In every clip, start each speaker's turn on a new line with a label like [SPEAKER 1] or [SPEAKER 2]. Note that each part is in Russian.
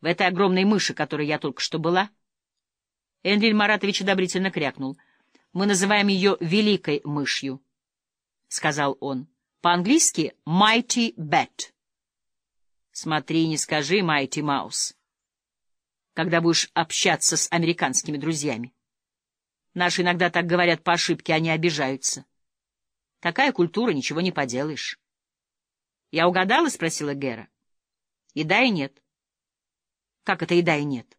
[SPEAKER 1] В этой огромной мыши, которой я только что была? Энлиль Маратович одобрительно крякнул. Мы называем ее «великой мышью», — сказал он. По-английски «mighty bat». Смотри, не скажи «mighty mouse», когда будешь общаться с американскими друзьями. Наши иногда так говорят по ошибке, они обижаются. Такая культура, ничего не поделаешь. — Я угадала? — спросила Гера. — И да, и нет. — Как это и да, и нет?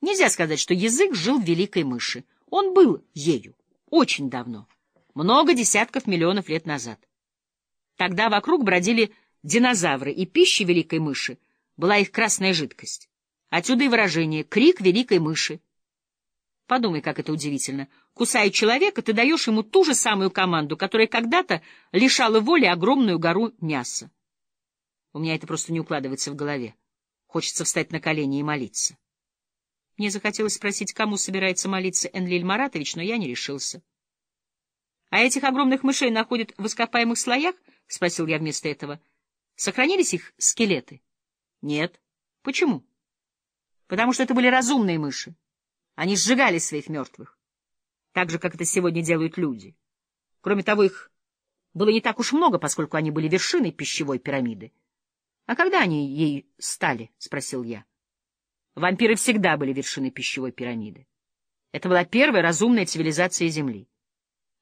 [SPEAKER 1] Нельзя сказать, что язык жил в великой мыши. Он был ею очень давно, много десятков миллионов лет назад. Тогда вокруг бродили динозавры, и пища великой мыши была их красная жидкость. Отсюда и выражение «крик великой мыши». Подумай, как это удивительно. Кусая человека, ты даешь ему ту же самую команду, которая когда-то лишала воли огромную гору мяса. У меня это просто не укладывается в голове. Хочется встать на колени и молиться. Мне захотелось спросить, кому собирается молиться Энлиль Маратович, но я не решился. — А этих огромных мышей находят в ископаемых слоях? — спросил я вместо этого. — Сохранились их скелеты? — Нет. — Почему? — Потому что это были разумные мыши. Они сжигали своих мертвых, так же, как это сегодня делают люди. Кроме того, их было не так уж много, поскольку они были вершиной пищевой пирамиды. — А когда они ей стали? — спросил я. Вампиры всегда были вершиной пищевой пирамиды. Это была первая разумная цивилизация Земли.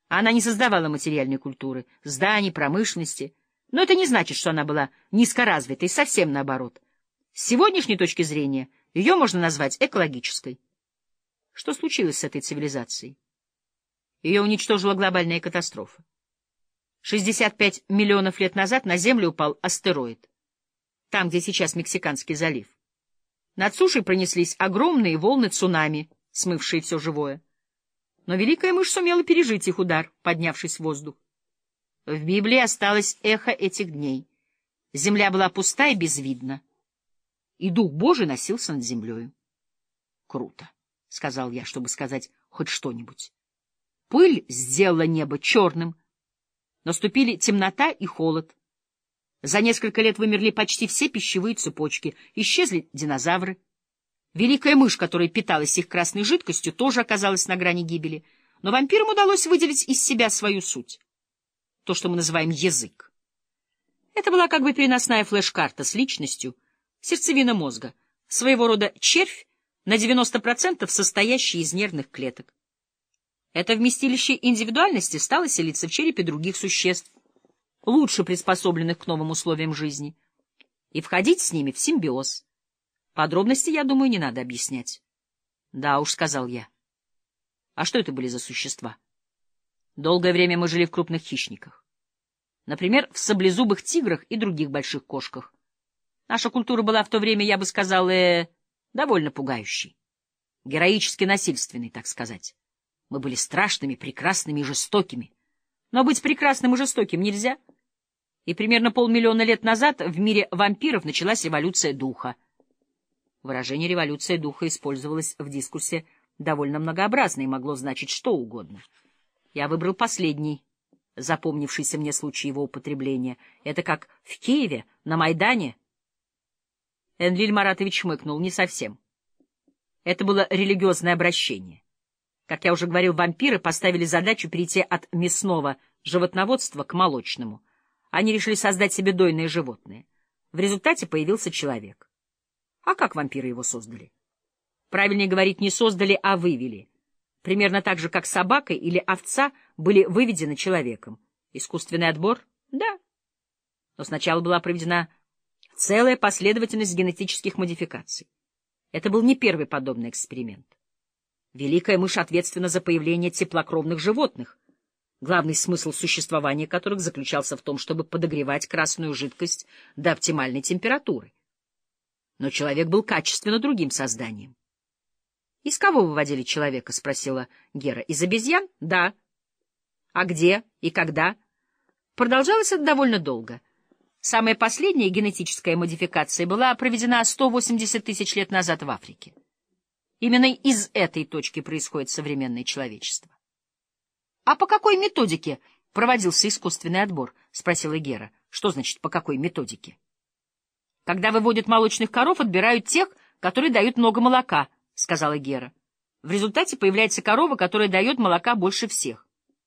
[SPEAKER 1] Она не создавала материальной культуры, зданий, промышленности, но это не значит, что она была низкоразвитой, совсем наоборот. С сегодняшней точки зрения ее можно назвать экологической. Что случилось с этой цивилизацией? Ее уничтожила глобальная катастрофа. 65 миллионов лет назад на Землю упал астероид, там, где сейчас Мексиканский залив. Над сушей пронеслись огромные волны цунами, смывшие все живое. Но великая мышь сумела пережить их удар, поднявшись в воздух. В Библии осталось эхо этих дней. Земля была пуста и безвидна, и Дух Божий носился над землею. Круто. — сказал я, чтобы сказать хоть что-нибудь. Пыль сделала небо черным. Наступили темнота и холод. За несколько лет вымерли почти все пищевые цепочки, исчезли динозавры. Великая мышь, которая питалась их красной жидкостью, тоже оказалась на грани гибели. Но вампирам удалось выделить из себя свою суть. То, что мы называем язык. Это была как бы переносная флеш-карта с личностью, сердцевина мозга, своего рода червь, на 90% состоящий из нервных клеток. Это вместилище индивидуальности стало селиться в черепе других существ, лучше приспособленных к новым условиям жизни, и входить с ними в симбиоз. Подробности, я думаю, не надо объяснять. — Да уж, — сказал я. — А что это были за существа? Долгое время мы жили в крупных хищниках. Например, в саблезубых тиграх и других больших кошках. Наша культура была в то время, я бы сказал, э довольно пугающий. Героически насильственный, так сказать. Мы были страшными, прекрасными и жестокими. Но быть прекрасным и жестоким нельзя. И примерно полмиллиона лет назад в мире вампиров началась революция духа. Выражение «революция духа» использовалось в дискурсе довольно многообразно и могло значить что угодно. Я выбрал последний, запомнившийся мне случай его употребления. Это как в Киеве, на Майдане — Энлиль Маратович шмыкнул. Не совсем. Это было религиозное обращение. Как я уже говорил, вампиры поставили задачу перейти от мясного животноводства к молочному. Они решили создать себе дойное животное. В результате появился человек. А как вампиры его создали? Правильнее говорить, не создали, а вывели. Примерно так же, как собака или овца были выведены человеком. Искусственный отбор? Да. Но сначала была проведена целая последовательность генетических модификаций. Это был не первый подобный эксперимент. Великая мышь ответственна за появление теплокровных животных, главный смысл существования которых заключался в том, чтобы подогревать красную жидкость до оптимальной температуры. Но человек был качественно другим созданием. — Из кого выводили человека? — спросила Гера. — Из обезьян? — Да. — А где и когда? Продолжалось это довольно долго — Самая последняя генетическая модификация была проведена 180 тысяч лет назад в Африке. Именно из этой точки происходит современное человечество. — А по какой методике проводился искусственный отбор? — спросила Гера. — Что значит «по какой методике»? Когда выводят молочных коров, отбирают тех, которые дают много молока, — сказала Гера. В результате появляется корова, которая дает молока больше всех.